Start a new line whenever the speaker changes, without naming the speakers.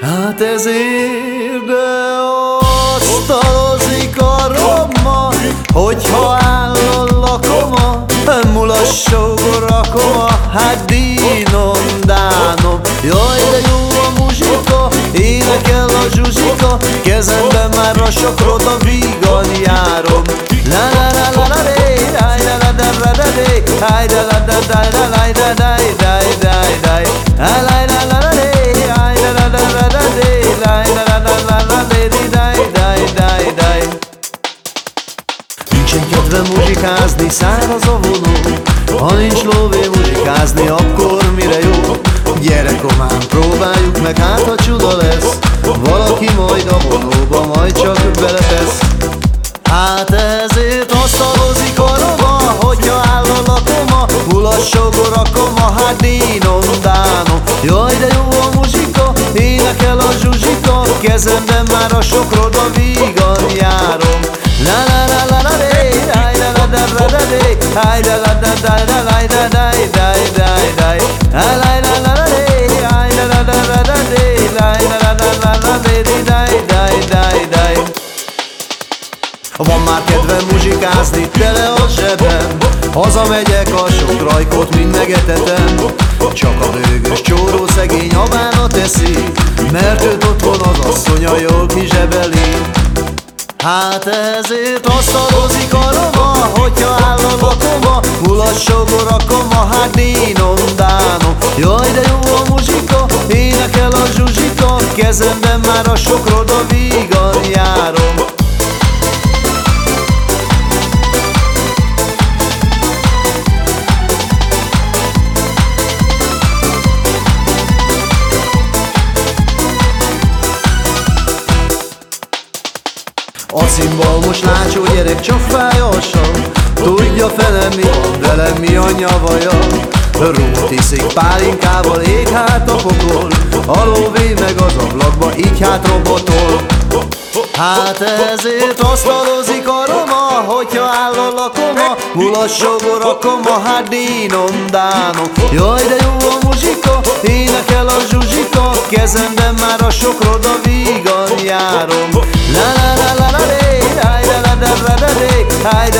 Hát ezért beasztalozik a roma Hogyha áll a lakoma Mulassogor a koma Hát dínom, dánom Jaj, de jó a muzsika Énekel a zsuzsika Kezemben már a sok roda vígan járom La la la la la la la la la la la la la la la la la la la muzsikázni, száraz a vonó Ha nincs lóvé muzsikázni, akkor mire jó? Gyere komán, próbáljuk meg, hát a csuda lesz. Valaki majd a vonóba, majd csak beletesz. Hát ezért asztalozik a roma, hogyha áll a lakoma Mulassogor a koma, hát dínom, dánom Jaj, de jó a muzsika, énekel a zsuzsika. Kezemben már a sok roda vígan Dai da da da da da Van már kedvem muzsikázni, tele a zsebem. Hazamegyek a sok rajkot mind megetetem. Csak a bőgös csóró szegény a bánat Mert őt otthon az asszony a jól kizsebeli Hát ezért asztalozik a roma a koma, hát dínom, dánom Jaj, de jó a muzsika, énekel a zsuzsika Kezemben már a sok roda vígan járom. A most lácsó gyerek csak fájosan Tudja fele van velem mi a nyavaja Rút iszik pálinkával ég hát a pokol. A lóvé meg az ablakba így hát robotol. Hát ezért asztalozik a roma, hogyha áll a lakoma Mulassogor a koma, hát dínom, dánom. Jaj, de jó a muzsika, énekel a zsuzsika. Kezemben már a sok roda vígan járom. La la la la la la la la la la la la